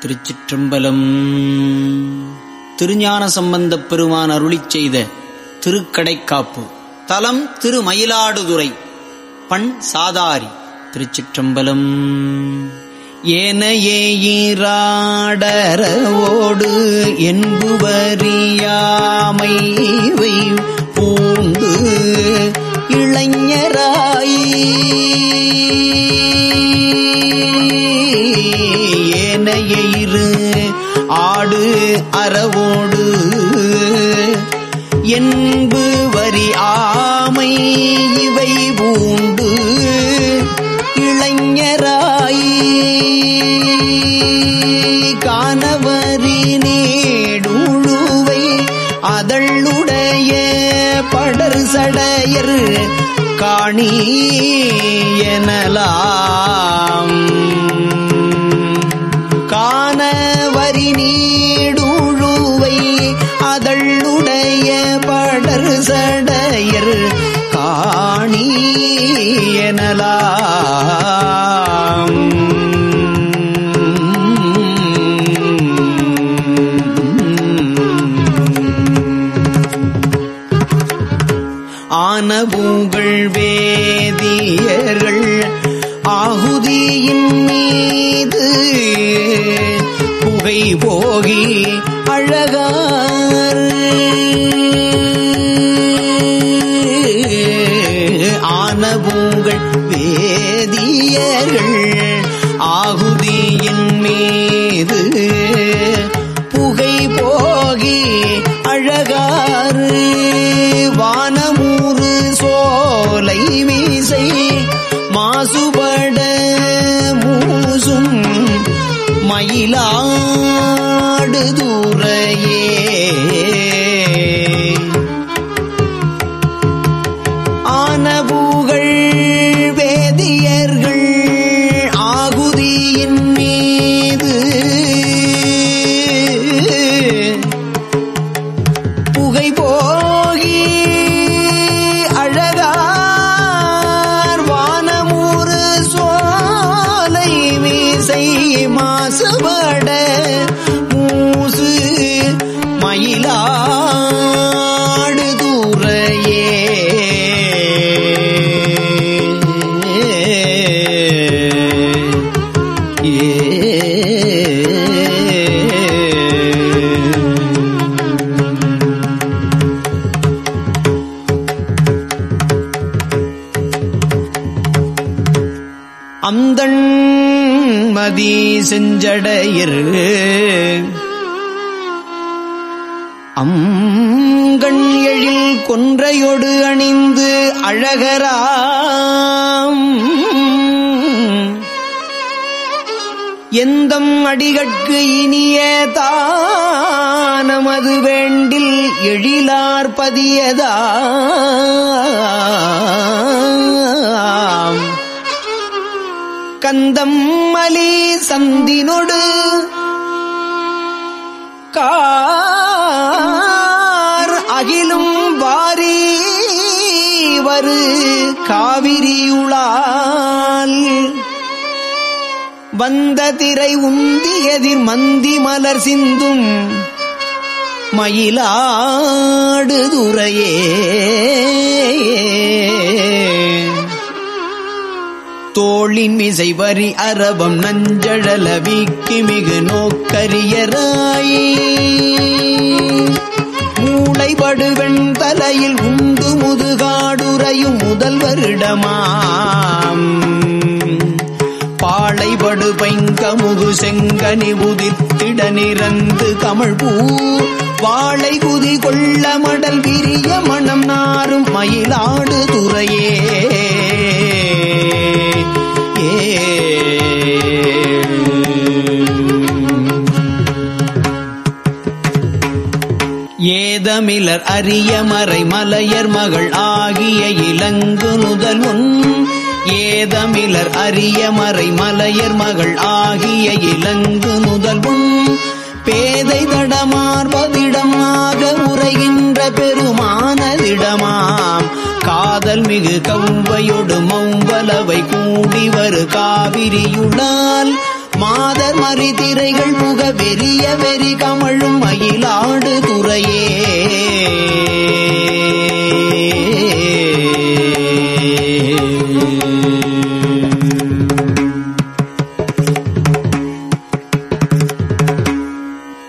திருச்சிற்றம்பலம். திருஞான சம்பந்தப் பெருமான் அருளி செய்த திருக்கடைக்காப்பு. தலம் திருமயிலாடுதுறை. பண் சாதாரி திருச்சிற்றம்பலம். ஏனையே ஈராடரவோடு என்புவறியாமை எனலாம் புகை போகி அழகார். ஆனபூங்கள் வேதியர்கள் ஆகுதியின் மீது புகை போகி அழகாறு வானமூறு சோலை மீசை மாசுபட மூசும் மயிலா ಮಾಡೇ அங்கண் எழில் கொன்றையொடு அணிந்து அழகராம். எந்தம் அடிகட்கு இனிய தானமது வேண்டில் எழிலார் பதியதாம். கந்தம் மலி சந்தினொடு கா வரு காவிரியுளால் வந்த திரை உந்தி எதிர் மந்தி மலர் சிந்தும் மயிலாடு துறையே. தோளின் மிசை வரி அரபம் நஞ்சழல வீக்கி மிகு நோக்கரியராயே. மூளைபடுவெண் தலையில் உந்து முதுகாடுரையும் முதல் வருடமாம். பாளைபடு பைங்கமுகு செங்கனி உதித்திட நிறந்து கமழ் பூ வாழை குதி கொள்ள மடல் விரிய மணம் நாரும் மயிலாடு துறையே. ஏ ஏதமிலர் அரிய மறை மலையர் மகள் ஆகிய இலங்கு நுதல் உன் ஏதமிலர் அரிய மறை மலையர் மகள் ஆகிய இலங்கு நுதல் உன் பேதை தடமார்பதிடமாக உரைகின்ற பெருமானதிடமாம். காதல் மிகு கவ்வையொடு மௌம்பலவை கூடி வரு காவிரியுடால் மாதர் மறிதிரைகள் புக வெறிய வெறி கமழும் மயிலாடு துறையே.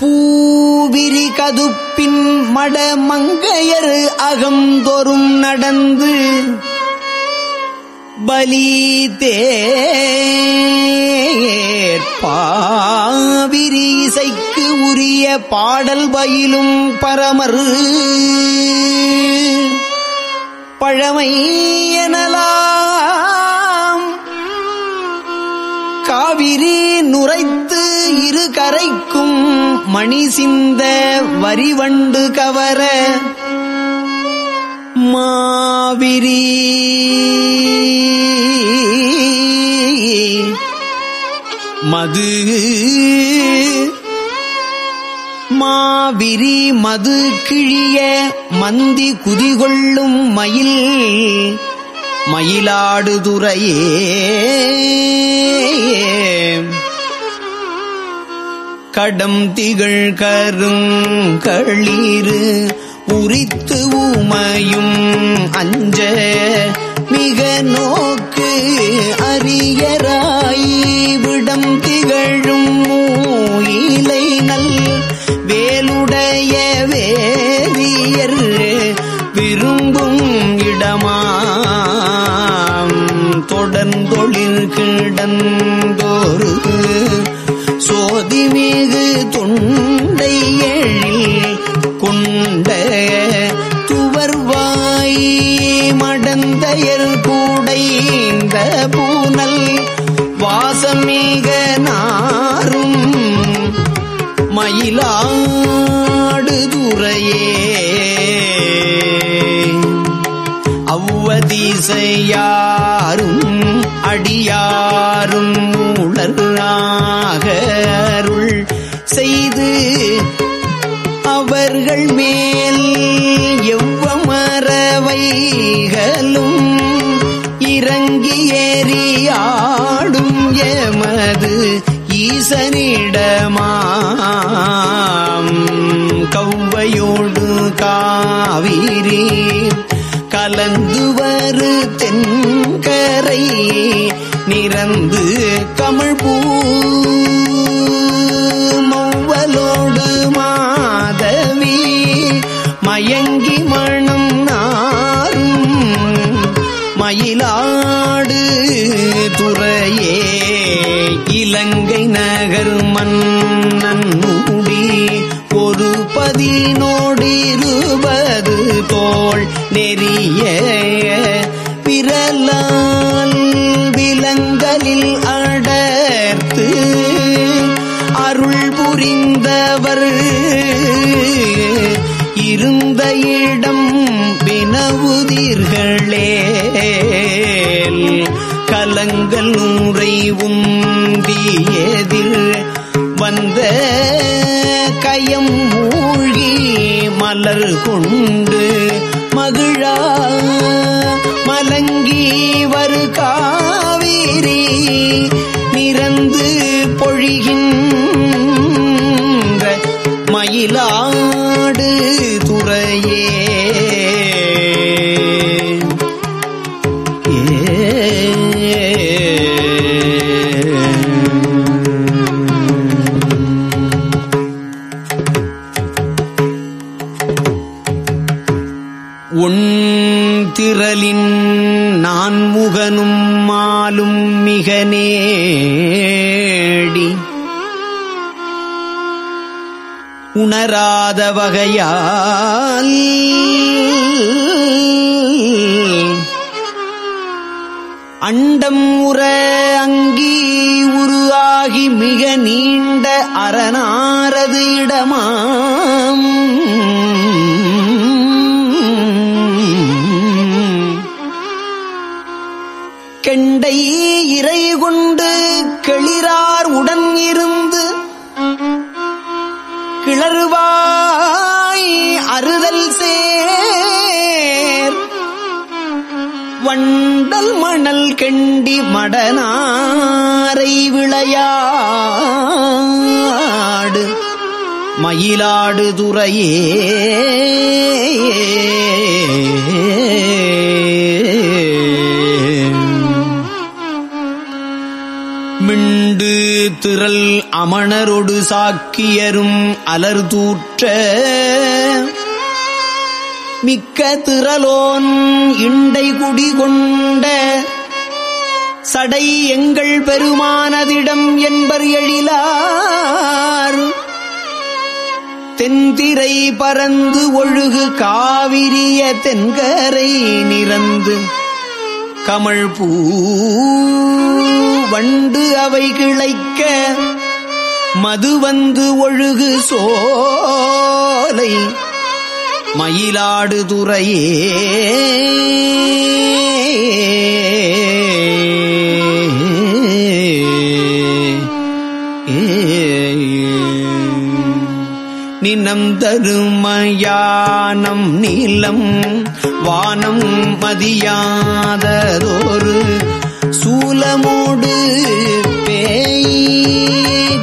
பூவிரி கதுப்பின் மட மங்கையர் அகந்தொறும் நடந்து பலி தேர்பாவிரி இசைக்கு உரிய பாடல் பயிலும் பரமர். பழமை எனலாம். காவிரி நுரைத்து இரு கரைக்கும் மணி சிந்த வரிவண்டு கவர மாவிரி. மது. மாவிரி மது கிழிய மந்தி குதிகொள்ளும் மயில். மயிலாடுதுறையே. கடம் திகழ் கருங்களிரு உரித்து உமையும் அஞ்ச மிக நோக்கு அரியராய் விடம் திகழும் துவர்வாய் மடந்தையர் கூடைந்த பூனல் வாசமிக நாரும் மயிலாடு துறையே அவ்வதிசையாரும் அடியாரும் உளராகருள் கலந்து வரு தென்கரை நிறந்து கமிழ் பூ மௌவலோடு மாதவி மயங்கி மணம் நாரும் மயிலாடு துறையே இலங்கை நகர் மன்னன் முடி ஒரு பதினோ பெரிய பிறலால் விலங்கலில் அடர்த்து அருள் புரிந்தவர் இருந்த இடம் வினவுதீர்களே கலங்கள் நூறை உந்தியதில் வந்த கயம் மூழ்கி மலர் கொண்டு மலங்கி நான்முகனும் மாலும் மிக நேடி. உணராத வகையால் அண்டம் உற அங்கி உருவாகி மிக நீண்ட அரணாரது இடமாம். இருந்து கிளறுவாய் அறுதல் சேர். வண்டல் மணல் கெண்டி மடனாரை விளையாடு. மயிலாடு திரள் அமணரொடு சாக்கியரும் அலர்தூற்ற மிக்க திரலோன் இண்டை குடி கொண்ட சடை எங்கள் பெருமானதிடம் என்பர் எழிலார். தென்திரை பறந்து ஒழுகு காவிரிய தென்கரை நிறந்து கமல் பூ. வண்டு அவை கிளைக்க மது வந்து ஒழுகு சோலை. மயிலாடுதுறையே. துறையே தருமயானம் நீளம் வானம் மதியாததொரு சூலமோடு பேய்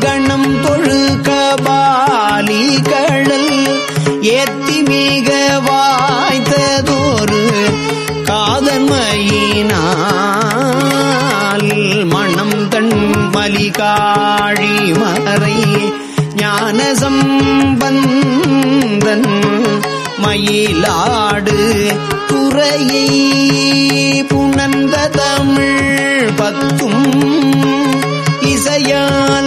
கணம் தொழு கபாலி கழல் ஏத்தி மிக வாய்த்ததோரு காதன்மையினால் மணம் தன் மலிகாழி மறை ஞானசம் சம்பந்தன் மயிலாடு துறையை புணர்ந்த தமிழ் பத்தும் இசையால்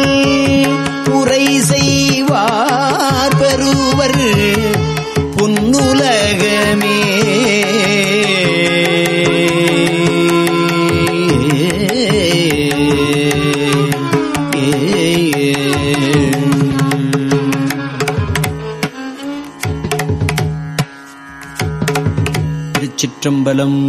திருச்சிற்றம்பலம்